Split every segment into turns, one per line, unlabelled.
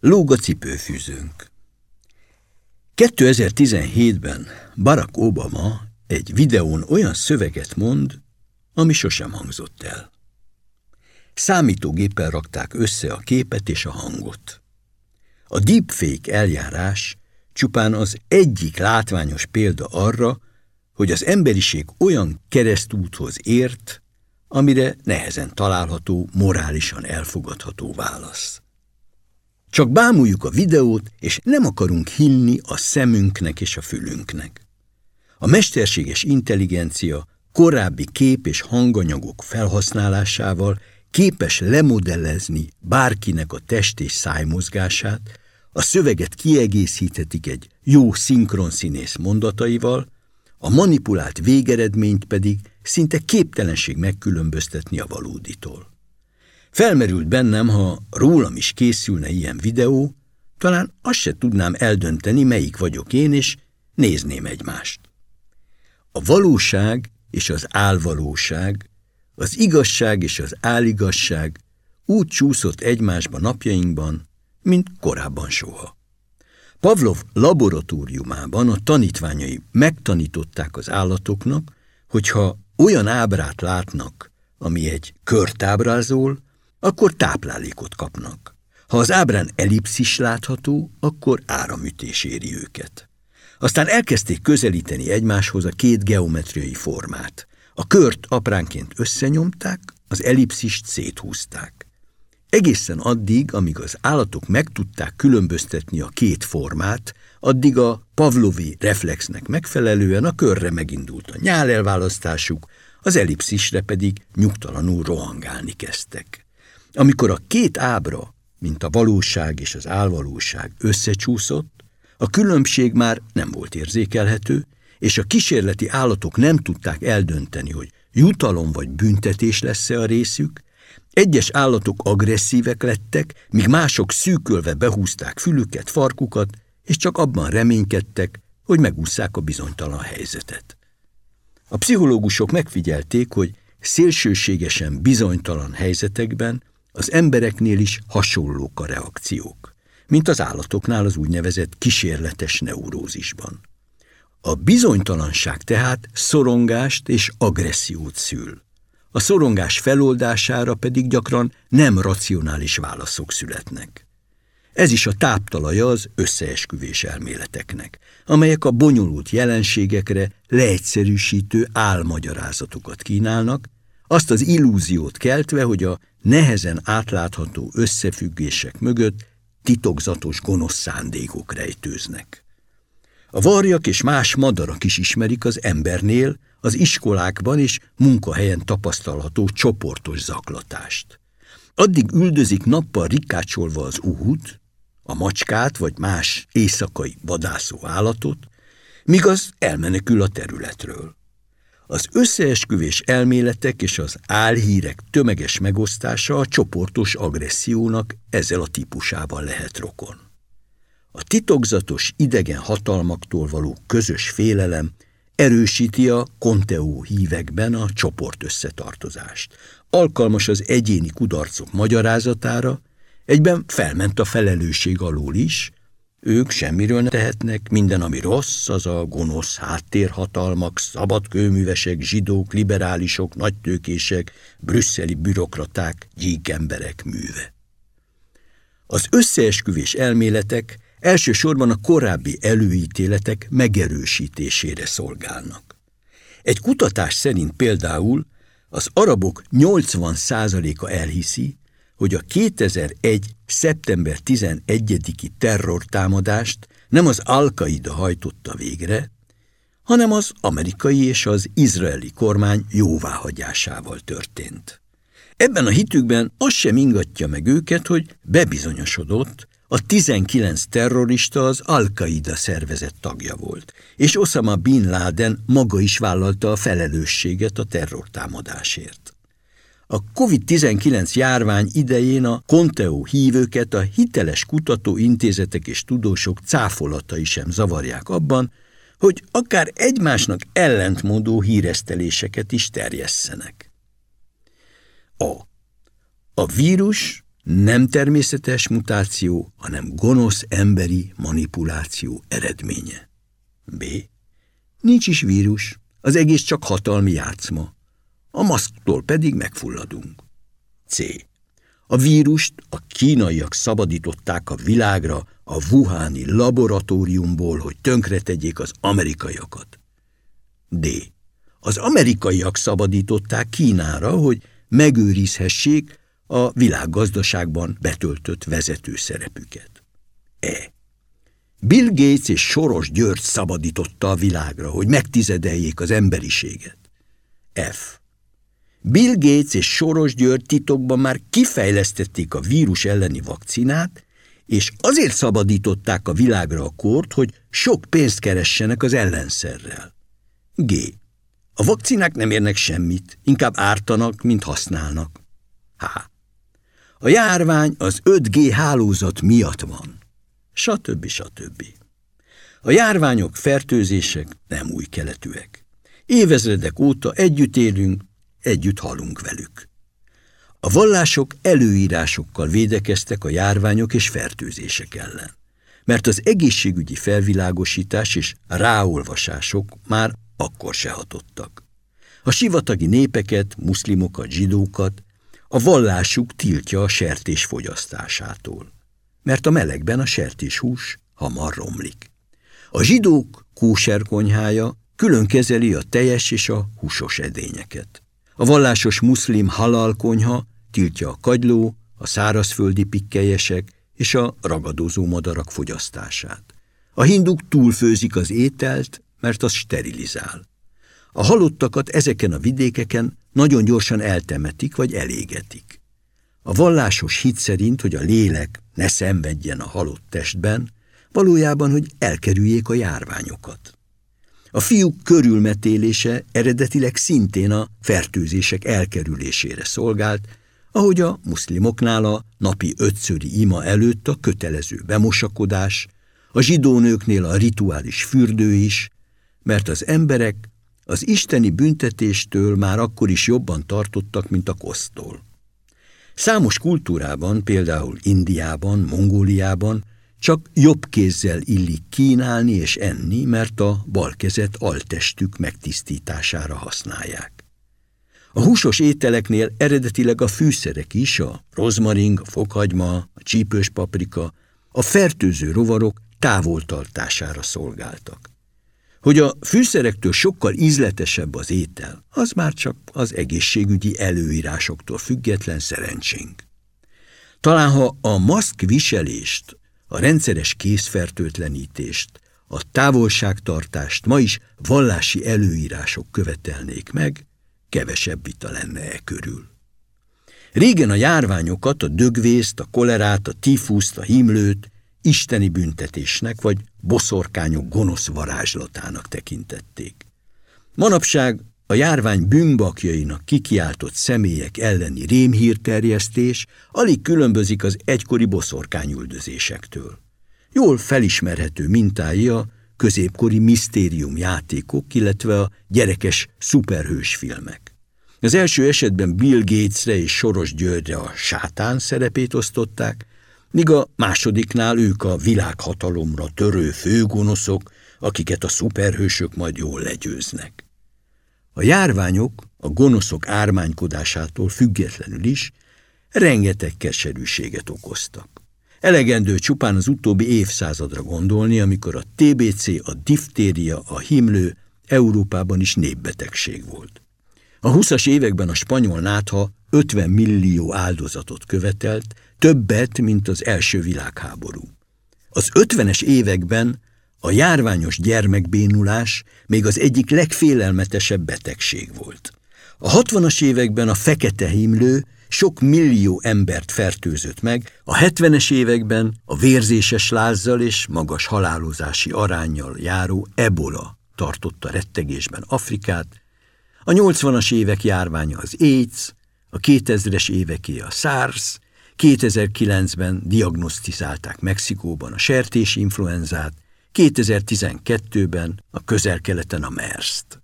Lóg a cipőfűzőnk. 2017-ben Barack Obama egy videón olyan szöveget mond, ami sosem hangzott el. Számítógéppel rakták össze a képet és a hangot. A deepfake eljárás csupán az egyik látványos példa arra, hogy az emberiség olyan keresztúthoz ért, amire nehezen található, morálisan elfogadható válasz. Csak bámuljuk a videót, és nem akarunk hinni a szemünknek és a fülünknek. A mesterséges intelligencia korábbi kép és hanganyagok felhasználásával képes lemodellezni bárkinek a test és szájmozgását, a szöveget kiegészíthetik egy jó szinkronszínész mondataival, a manipulált végeredményt pedig szinte képtelenség megkülönböztetni a valóditól. Felmerült bennem, ha rólam is készülne ilyen videó, talán azt se tudnám eldönteni, melyik vagyok én, és nézném egymást. A valóság és az álvalóság, az igazság és az áligasság úgy csúszott egymásba napjainkban, mint korábban soha. Pavlov laboratóriumában a tanítványai megtanították az állatoknak, hogyha olyan ábrát látnak, ami egy kört ábrázol, akkor táplálékot kapnak. Ha az ábrán ellipszis látható, akkor áramütés éri őket. Aztán elkezdték közelíteni egymáshoz a két geometriai formát. A kört apránként összenyomták, az ellipszist széthúzták. Egészen addig, amíg az állatok meg tudták különböztetni a két formát, addig a Pavlovi reflexnek megfelelően a körre megindult a nyál elválasztásuk, az ellipszisre pedig nyugtalanul rohangálni kezdtek. Amikor a két ábra, mint a valóság és az álvalóság összecsúszott, a különbség már nem volt érzékelhető, és a kísérleti állatok nem tudták eldönteni, hogy jutalom vagy büntetés lesz-e a részük, egyes állatok agresszívek lettek, míg mások szűkölve behúzták fülüket, farkukat, és csak abban reménykedtek, hogy megúszszák a bizonytalan helyzetet. A pszichológusok megfigyelték, hogy szélsőségesen bizonytalan helyzetekben az embereknél is hasonlók a reakciók, mint az állatoknál az úgynevezett kísérletes neurózisban. A bizonytalanság tehát szorongást és agressziót szül. A szorongás feloldására pedig gyakran nem racionális válaszok születnek. Ez is a táptalaja az összeesküvés elméleteknek, amelyek a bonyolult jelenségekre leegyszerűsítő álmagyarázatokat kínálnak, azt az illúziót keltve, hogy a nehezen átlátható összefüggések mögött titokzatos gonosz szándékok rejtőznek. A varjak és más madarak is ismerik az embernél, az iskolákban és munkahelyen tapasztalható csoportos zaklatást. Addig üldözik nappal rikácsolva az uhut, a macskát vagy más éjszakai vadászó állatot, míg az elmenekül a területről. Az összeesküvés elméletek és az álhírek tömeges megosztása a csoportos agressziónak ezzel a típusával lehet rokon. A titokzatos idegen hatalmaktól való közös félelem erősíti a konteó hívekben a csoport összetartozást. Alkalmas az egyéni kudarcok magyarázatára, egyben felment a felelősség alól is, ők semmiről ne tehetnek, minden, ami rossz, az a gonosz háttérhatalmak, szabadkőművesek, zsidók, liberálisok, nagytőkések, brüsszeli bürokraták, gyíkemberek műve. Az összeesküvés elméletek elsősorban a korábbi előítéletek megerősítésére szolgálnak. Egy kutatás szerint például az arabok 80%-a elhiszi, hogy a 2001. szeptember 11-i terrortámadást nem az Al-Qaida hajtotta végre, hanem az amerikai és az izraeli kormány jóváhagyásával történt. Ebben a hitükben az sem ingatja meg őket, hogy bebizonyosodott, a 19 terrorista az Al-Qaida szervezet tagja volt, és Osama Bin Laden maga is vállalta a felelősséget a terrortámadásért. A COVID-19 járvány idején a Conteo hívőket a hiteles kutatóintézetek és tudósok cáfolatai sem zavarják abban, hogy akár egymásnak ellentmondó híreszteléseket is terjesszenek. A. A vírus nem természetes mutáció, hanem gonosz emberi manipuláció eredménye. B. Nincs is vírus, az egész csak hatalmi játszma. A maszktól pedig megfulladunk. C. A vírust a kínaiak szabadították a világra a Wuhani laboratóriumból, hogy tönkretegyék az amerikaiakat. D. Az amerikaiak szabadították Kínára, hogy megőrizhessék a világgazdaságban betöltött vezető szerepüket. E. Bill Gates és Soros György szabadította a világra, hogy megtizedeljék az emberiséget. F. Bill Gates és Soros György titokban már kifejlesztették a vírus elleni vakcinát, és azért szabadították a világra a kort, hogy sok pénzt keressenek az ellenszerrel. G. A vakcinák nem érnek semmit, inkább ártanak, mint használnak. H. A járvány az 5G hálózat miatt van. Stb. stb. A járványok, fertőzések nem új keletűek. Évezredek óta együtt élünk, együtt halunk velük. A vallások előírásokkal védekeztek a járványok és fertőzések ellen, mert az egészségügyi felvilágosítás és ráolvasások már akkor se hatottak. A sivatagi népeket, muszlimokat, zsidókat a vallásuk tiltja a sertés fogyasztásától, mert a melegben a sertéshús hamar romlik. A zsidók kóserkonyhája külön kezeli a teljes és a húsos edényeket. A vallásos muszlim halal konyha tiltja a kagyló, a szárazföldi pikkelyesek és a ragadozó madarak fogyasztását. A hinduk túlfőzik az ételt, mert az sterilizál. A halottakat ezeken a vidékeken nagyon gyorsan eltemetik vagy elégetik. A vallásos hit szerint, hogy a lélek ne szenvedjen a halott testben, valójában, hogy elkerüljék a járványokat. A fiúk körülmetélése eredetileg szintén a fertőzések elkerülésére szolgált, ahogy a muszlimoknál a napi ötszöri ima előtt a kötelező bemosakodás, a zsidónőknél a rituális fürdő is, mert az emberek az isteni büntetéstől már akkor is jobban tartottak, mint a kosztól. Számos kultúrában, például Indiában, Mongóliában csak jobb kézzel illik kínálni és enni, mert a bal kezet altestük megtisztítására használják. A húsos ételeknél eredetileg a fűszerek is, a rozmaring, a fokhagyma, a csípős paprika, a fertőző rovarok távoltartására szolgáltak. Hogy a fűszerektől sokkal ízletesebb az étel, az már csak az egészségügyi előírásoktól független szerencsénk. Talán ha a maszk viselést a rendszeres készfertőtlenítést, a távolságtartást ma is vallási előírások követelnék meg, kevesebb vita lenne e körül. Régen a járványokat, a dögvészt, a kolerát, a tifuszt, a himlőt isteni büntetésnek vagy boszorkányok gonosz varázslatának tekintették. Manapság a járvány bűnbakjainak kikiáltott személyek elleni rémhírterjesztés alig különbözik az egykori boszorkányüldözésektől. Jól felismerhető mintái a középkori misztérium játékok, illetve a gyerekes szuperhős filmek. Az első esetben Bill Gatesre és Soros Györgyre a sátán szerepét osztották, míg a másodiknál ők a világhatalomra törő főgonoszok, akiket a szuperhősök majd jól legyőznek. A járványok a gonoszok ármánykodásától függetlenül is rengeteg keserűséget okoztak. Elegendő csupán az utóbbi évszázadra gondolni, amikor a TBC, a diftéria, a himlő Európában is népbetegség volt. A 20-as években a spanyol nátha 50 millió áldozatot követelt, többet, mint az első világháború. Az 50-es években a járványos gyermekbénulás még az egyik legfélelmetesebb betegség volt. A 60-as években a fekete himlő sok millió embert fertőzött meg, a 70-es években a vérzéses lázzal és magas halálozási arányjal járó ebola tartotta rettegésben Afrikát, a 80-as évek járványa az AIDS, a 2000-es éveké a SARS, 2009-ben diagnosztizálták Mexikóban a sertésinfluenzát, 2012-ben a közel-keleten a MERS-t.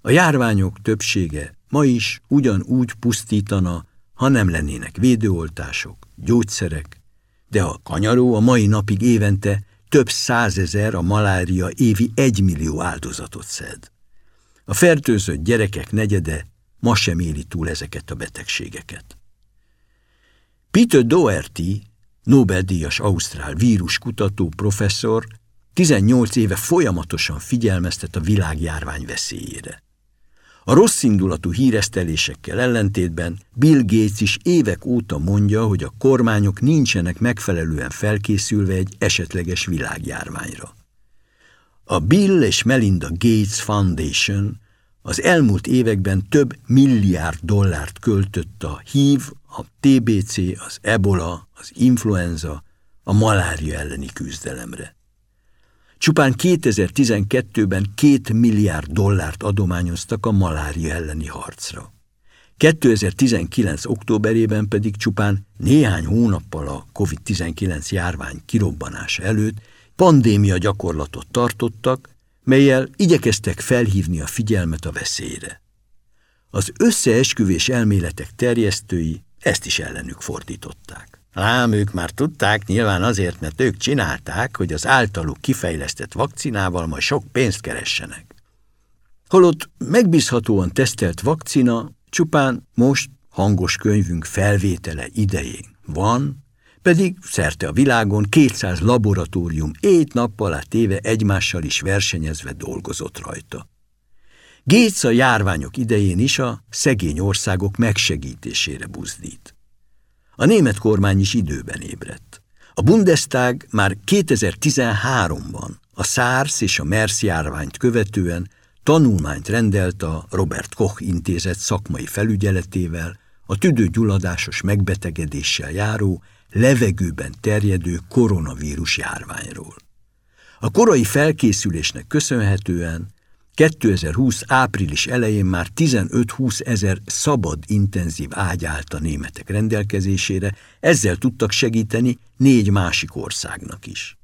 A járványok többsége ma is ugyanúgy pusztítana, ha nem lennének védőoltások, gyógyszerek, de a kanyaró a mai napig évente több százezer, a malária évi egymillió áldozatot szed. A fertőzött gyerekek negyede ma sem éli túl ezeket a betegségeket. Peter Doherty, Nobel-díjas ausztrál víruskutató professzor 18 éve folyamatosan figyelmeztet a világjárvány veszélyére. A rosszindulatú híresztelésekkel ellentétben Bill Gates is évek óta mondja, hogy a kormányok nincsenek megfelelően felkészülve egy esetleges világjárványra. A Bill és Melinda Gates Foundation az elmúlt években több milliárd dollárt költött a HIV, a TBC, az ebola, az influenza, a malária elleni küzdelemre. Csupán 2012-ben két milliárd dollárt adományoztak a malária elleni harcra. 2019. októberében pedig csupán néhány hónappal a COVID-19 járvány kirobbanása előtt pandémia gyakorlatot tartottak, melyel igyekeztek felhívni a figyelmet a veszélyre. Az összeesküvés elméletek terjesztői ezt is ellenük fordították. Ám ők már tudták, nyilván azért, mert ők csinálták, hogy az általuk kifejlesztett vakcinával majd sok pénzt keressenek. Holott megbízhatóan tesztelt vakcina csupán most hangos könyvünk felvétele idején van, pedig szerte a világon 200 laboratórium ét nappal át téve egymással is versenyezve dolgozott rajta. Gates a járványok idején is a szegény országok megsegítésére buzdít. A német kormány is időben ébredt. A Bundestag már 2013-ban a SARS és a MERS járványt követően tanulmányt rendelt a Robert Koch intézet szakmai felügyeletével a tüdőgyulladásos megbetegedéssel járó, levegőben terjedő koronavírus járványról. A korai felkészülésnek köszönhetően 2020 április elején már 15-20 ezer szabad intenzív ágy állt a németek rendelkezésére, ezzel tudtak segíteni négy másik országnak is.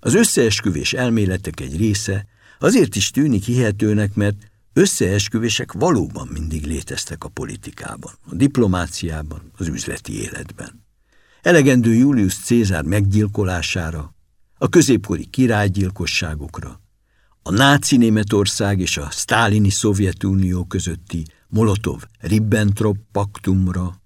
Az összeesküvés elméletek egy része azért is tűnik hihetőnek, mert összeesküvések valóban mindig léteztek a politikában, a diplomáciában, az üzleti életben. Elegendő Julius Cézár meggyilkolására, a középkori királygyilkosságokra, a náci Németország és a sztálini Szovjetunió közötti Molotov-Ribbentrop paktumra,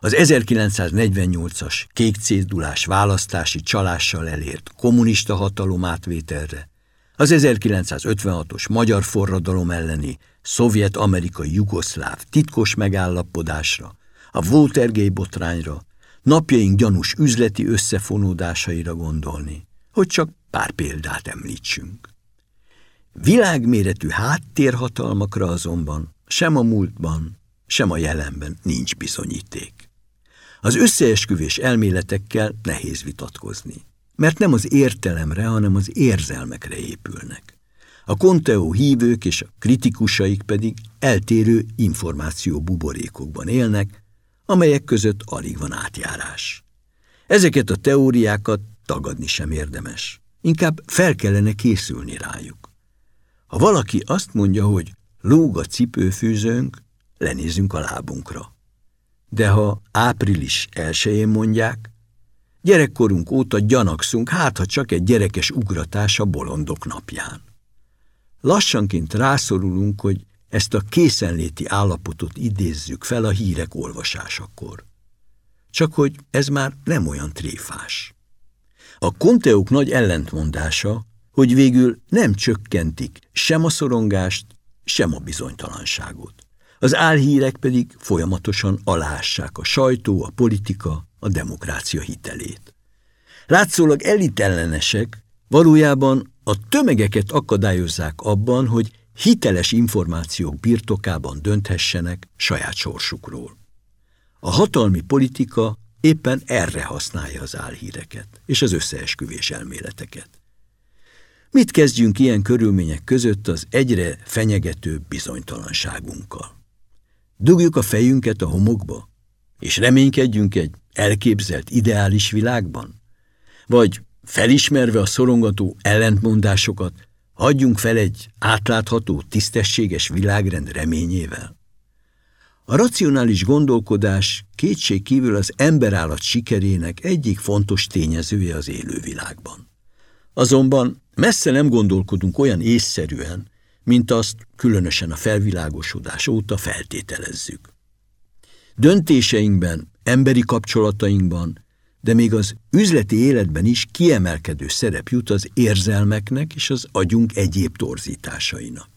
az 1948-as kékcédulás választási csalással elért kommunista hatalom átvételre, az 1956-os magyar forradalom elleni szovjet-amerikai jugoszláv titkos megállapodásra, a Watergate botrányra, napjaink gyanús üzleti összefonódásaira gondolni, hogy csak pár példát említsünk. Világméretű háttérhatalmakra azonban sem a múltban, sem a jelenben nincs bizonyíték. Az összeesküvés elméletekkel nehéz vitatkozni, mert nem az értelemre, hanem az érzelmekre épülnek. A Conteo hívők és a kritikusaik pedig eltérő információ buborékokban élnek, amelyek között alig van átjárás. Ezeket a teóriákat tagadni sem érdemes, inkább fel kellene készülni rájuk. Ha valaki azt mondja, hogy lóg a cipőfűzőnk, lenézünk a lábunkra. De ha április elsőjén mondják, gyerekkorunk óta gyanakszunk, hát ha csak egy gyerekes ugratás a bolondok napján. Lassanként rászorulunk, hogy ezt a készenléti állapotot idézzük fel a hírek olvasásakor. Csak hogy ez már nem olyan tréfás. A konteók nagy ellentmondása, hogy végül nem csökkentik sem a szorongást, sem a bizonytalanságot. Az álhírek pedig folyamatosan alássák a sajtó, a politika, a demokrácia hitelét. Látszólag elitellenesek valójában a tömegeket akadályozzák abban, hogy hiteles információk birtokában dönthessenek saját sorsukról. A hatalmi politika éppen erre használja az álhíreket és az összeesküvés elméleteket. Mit kezdjünk ilyen körülmények között az egyre fenyegetőbb bizonytalanságunkkal? Dugjuk a fejünket a homokba, és reménykedjünk egy elképzelt ideális világban? Vagy felismerve a szorongató ellentmondásokat, hagyjunk fel egy átlátható, tisztességes világrend reményével? A racionális gondolkodás kétség kívül az emberállat sikerének egyik fontos tényezője az élővilágban. Azonban messze nem gondolkodunk olyan észszerűen, mint azt különösen a felvilágosodás óta feltételezzük. Döntéseinkben, emberi kapcsolatainkban, de még az üzleti életben is kiemelkedő szerep jut az érzelmeknek és az agyunk egyéb torzításainak.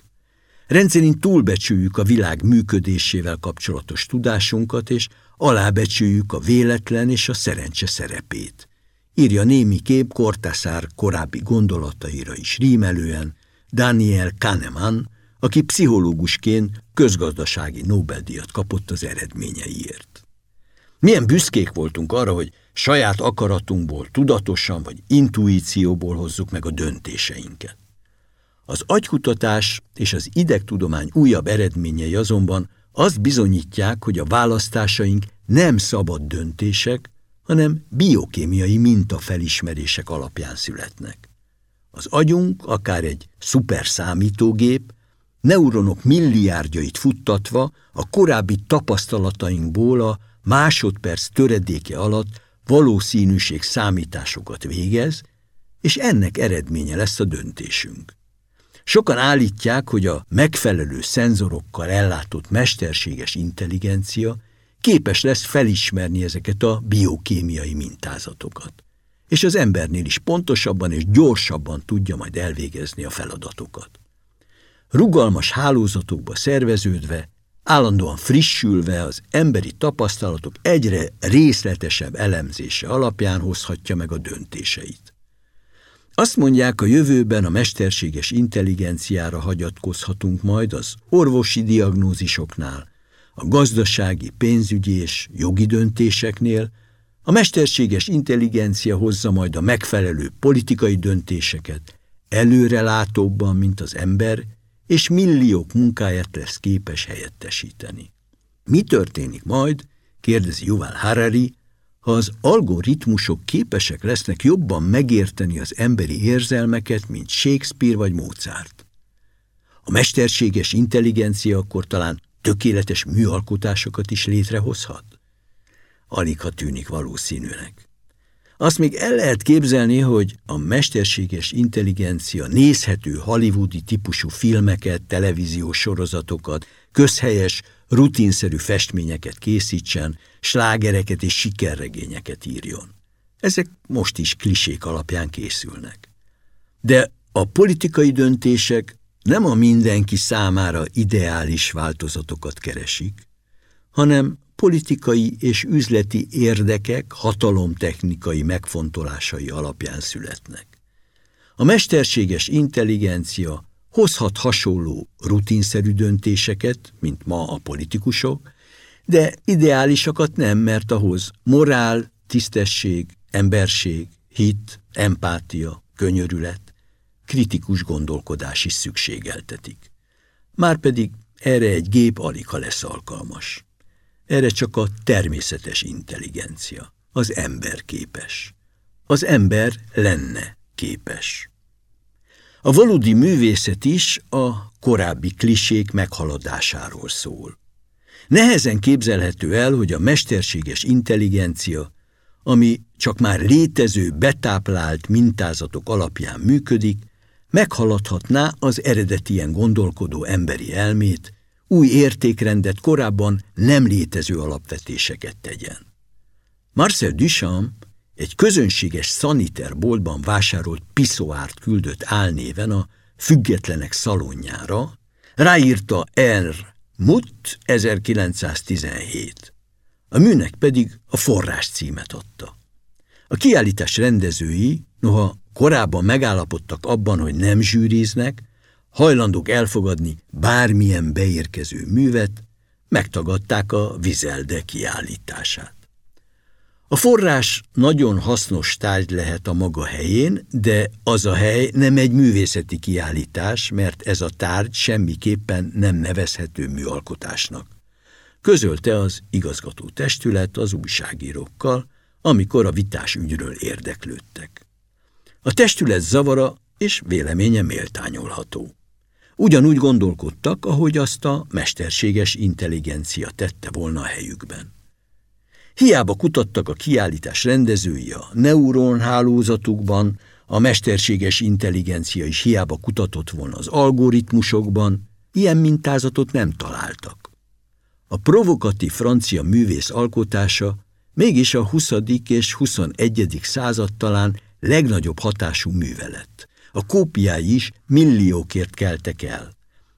Rendszerint túlbecsüljük a világ működésével kapcsolatos tudásunkat, és alábecsüljük a véletlen és a szerencse szerepét. Írja némi kép Kortaszár korábbi gondolataira is rímelően Daniel Kahneman, aki pszichológusként közgazdasági Nobel-díjat kapott az eredményeiért. Milyen büszkék voltunk arra, hogy saját akaratunkból, tudatosan vagy intuícióból hozzuk meg a döntéseinket. Az agykutatás és az idegtudomány újabb eredményei azonban azt bizonyítják, hogy a választásaink nem szabad döntések, hanem biokémiai mintafelismerések alapján születnek. Az agyunk, akár egy szuper számítógép, neuronok milliárdjait futtatva a korábbi tapasztalatainkból a másodperc töredéke alatt valószínűség számításokat végez, és ennek eredménye lesz a döntésünk. Sokan állítják, hogy a megfelelő szenzorokkal ellátott mesterséges intelligencia képes lesz felismerni ezeket a biokémiai mintázatokat. És az embernél is pontosabban és gyorsabban tudja majd elvégezni a feladatokat. Rugalmas hálózatokba szerveződve, állandóan frissülve az emberi tapasztalatok egyre részletesebb elemzése alapján hozhatja meg a döntéseit. Azt mondják, a jövőben a mesterséges intelligenciára hagyatkozhatunk majd az orvosi diagnózisoknál, a gazdasági, pénzügyi és jogi döntéseknél, a mesterséges intelligencia hozza majd a megfelelő politikai döntéseket, előrelátóbban, mint az ember, és milliók munkáját lesz képes helyettesíteni. Mi történik majd, kérdezi Yuval Harari, ha az algoritmusok képesek lesznek jobban megérteni az emberi érzelmeket, mint Shakespeare vagy Mozart. A mesterséges intelligencia akkor talán tökéletes műalkotásokat is létrehozhat? Alig ha tűnik valószínűnek. Azt még el lehet képzelni, hogy a mesterséges intelligencia nézhető hollywoodi típusú filmeket, televíziós sorozatokat, közhelyes, rutinszerű festményeket készítsen, slágereket és sikerregényeket írjon. Ezek most is klisék alapján készülnek. De a politikai döntések nem a mindenki számára ideális változatokat keresik, hanem politikai és üzleti érdekek hatalomtechnikai megfontolásai alapján születnek. A mesterséges intelligencia hozhat hasonló rutinszerű döntéseket, mint ma a politikusok, de ideálisakat nem, mert ahhoz morál, tisztesség, emberség, hit, empátia, könyörület, kritikus gondolkodás is szükségeltetik. Márpedig erre egy gép alig ha lesz alkalmas. Erre csak a természetes intelligencia, az ember képes. Az ember lenne képes. A valódi művészet is a korábbi klisék meghaladásáról szól. Nehezen képzelhető el, hogy a mesterséges intelligencia, ami csak már létező, betáplált mintázatok alapján működik, meghaladhatná az eredetien gondolkodó emberi elmét, új értékrendet korábban nem létező alapvetéseket tegyen. Marcel Duchamp egy közönséges szaniter boltban vásárolt piszoárt küldött álnéven a függetlenek szalonjára, ráírta R. Mutt 1917. A műnek pedig a forrás címet adta. A kiállítás rendezői, noha korábban megállapodtak abban, hogy nem zsűriznek, hajlandók elfogadni bármilyen beérkező művet, megtagadták a vizelde kiállítását. A forrás nagyon hasznos tárgy lehet a maga helyén, de az a hely nem egy művészeti kiállítás, mert ez a tárgy semmiképpen nem nevezhető műalkotásnak. Közölte az igazgató testület az újságírókkal, amikor a vitás ügyről érdeklődtek. A testület zavara és véleménye méltányolható. Ugyanúgy gondolkodtak, ahogy azt a mesterséges intelligencia tette volna a helyükben. Hiába kutattak a kiállítás rendezői a neuronhálózatukban, a mesterséges intelligencia is hiába kutatott volna az algoritmusokban, ilyen mintázatot nem találtak. A provokatív francia művész alkotása mégis a 20. és 21. század talán legnagyobb hatású művelet. A kópiái is milliókért keltek el,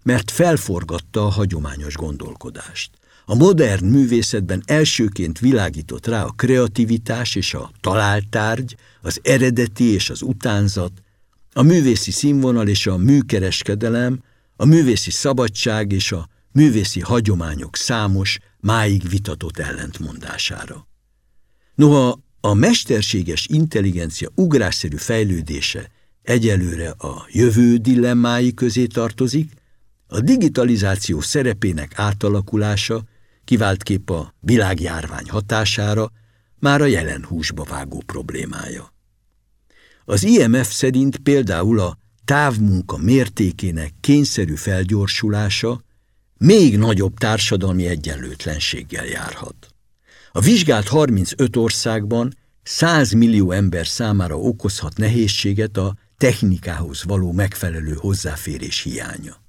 mert felforgatta a hagyományos gondolkodást. A modern művészetben elsőként világított rá a kreativitás és a találtárgy, az eredeti és az utánzat, a művészi színvonal és a műkereskedelem, a művészi szabadság és a művészi hagyományok számos, máig vitatott ellentmondására. Noha a mesterséges intelligencia ugrásszerű fejlődése egyelőre a jövő dilemmái közé tartozik, a digitalizáció szerepének átalakulása kiváltképp a világjárvány hatására már a jelen húsba vágó problémája. Az IMF szerint például a távmunka mértékének kényszerű felgyorsulása még nagyobb társadalmi egyenlőtlenséggel járhat. A vizsgált 35 országban 100 millió ember számára okozhat nehézséget a technikához való megfelelő hozzáférés hiánya.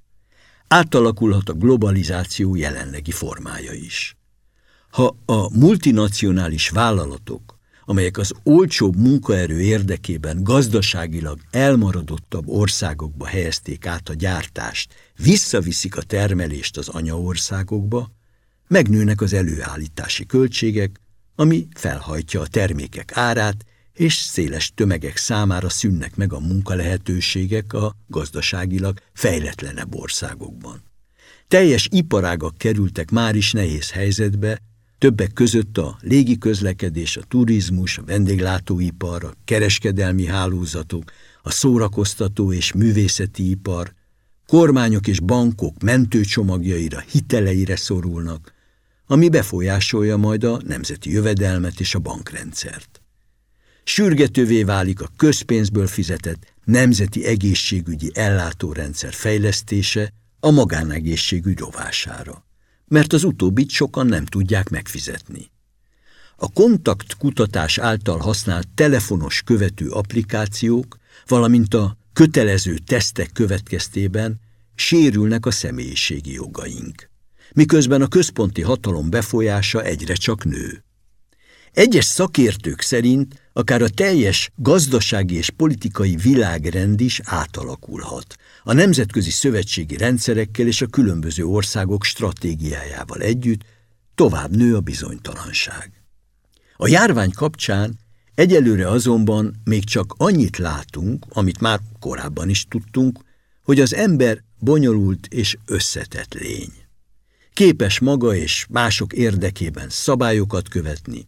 Átalakulhat a globalizáció jelenlegi formája is. Ha a multinacionális vállalatok, amelyek az olcsóbb munkaerő érdekében gazdaságilag elmaradottabb országokba helyezték át a gyártást, visszaviszik a termelést az anyaországokba, megnőnek az előállítási költségek, ami felhajtja a termékek árát, és széles tömegek számára szűnnek meg a munkalehetőségek a gazdaságilag fejletlenebb országokban. Teljes iparágak kerültek már is nehéz helyzetbe, többek között a légiközlekedés, a turizmus, a vendéglátóipar, a kereskedelmi hálózatok, a szórakoztató és művészeti ipar, kormányok és bankok mentőcsomagjaira, hiteleire szorulnak, ami befolyásolja majd a nemzeti jövedelmet és a bankrendszert. Sürgetővé válik a közpénzből fizetett nemzeti egészségügyi ellátórendszer fejlesztése a magánegészségügy rovására, mert az utóbbit sokan nem tudják megfizetni. A kontaktkutatás által használt telefonos követő applikációk, valamint a kötelező tesztek következtében sérülnek a személyiségi jogaink miközben a központi hatalom befolyása egyre csak nő. Egyes szakértők szerint akár a teljes gazdasági és politikai világrend is átalakulhat, a nemzetközi szövetségi rendszerekkel és a különböző országok stratégiájával együtt tovább nő a bizonytalanság. A járvány kapcsán egyelőre azonban még csak annyit látunk, amit már korábban is tudtunk, hogy az ember bonyolult és összetett lény képes maga és mások érdekében szabályokat követni,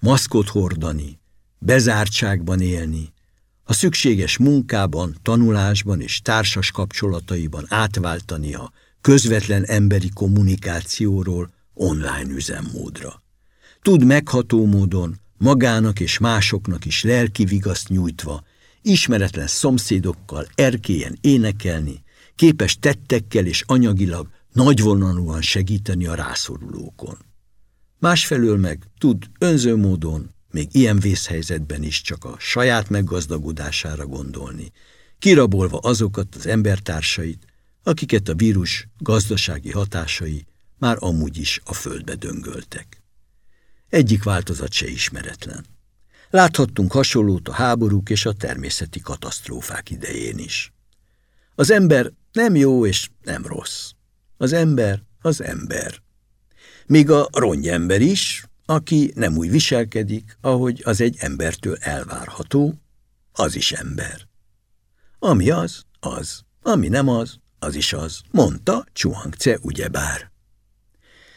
maszkot hordani, bezártságban élni, a szükséges munkában, tanulásban és társas kapcsolataiban átváltani a közvetlen emberi kommunikációról online üzemmódra. Tud megható módon magának és másoknak is lelki vigaszt nyújtva, ismeretlen szomszédokkal erkélyen énekelni, képes tettekkel és anyagilag nagyvonalúan segíteni a rászorulókon. Másfelől meg tud önző módon, még ilyen vészhelyzetben is csak a saját meggazdagodására gondolni, kirabolva azokat az embertársait, akiket a vírus gazdasági hatásai már amúgy is a földbe döngöltek. Egyik változat se ismeretlen. Láthattunk hasonlót a háborúk és a természeti katasztrófák idején is. Az ember nem jó és nem rossz. Az ember az ember. Míg a rongyember is, aki nem úgy viselkedik, ahogy az egy embertől elvárható, az is ember. Ami az, az. Ami nem az, az is az, mondta Csuhangce ugyebár.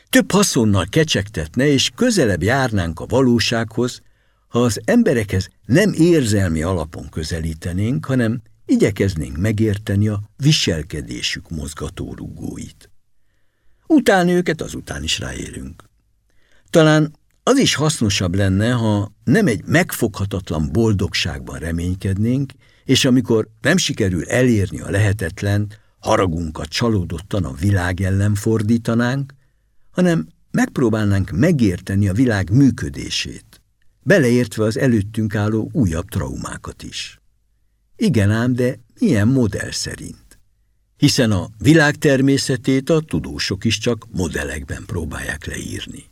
Több haszonnal kecsegtetne, és közelebb járnánk a valósághoz, ha az emberekhez nem érzelmi alapon közelítenénk, hanem igyekeznénk megérteni a viselkedésük mozgatórugóit. Utána őket azután is ráérünk. Talán az is hasznosabb lenne, ha nem egy megfoghatatlan boldogságban reménykednénk, és amikor nem sikerül elérni a lehetetlen, haragunkat csalódottan a világ ellen fordítanánk, hanem megpróbálnánk megérteni a világ működését, beleértve az előttünk álló újabb traumákat is. Igen ám, de milyen modell szerint? Hiszen a világ természetét a tudósok is csak modellekben próbálják leírni.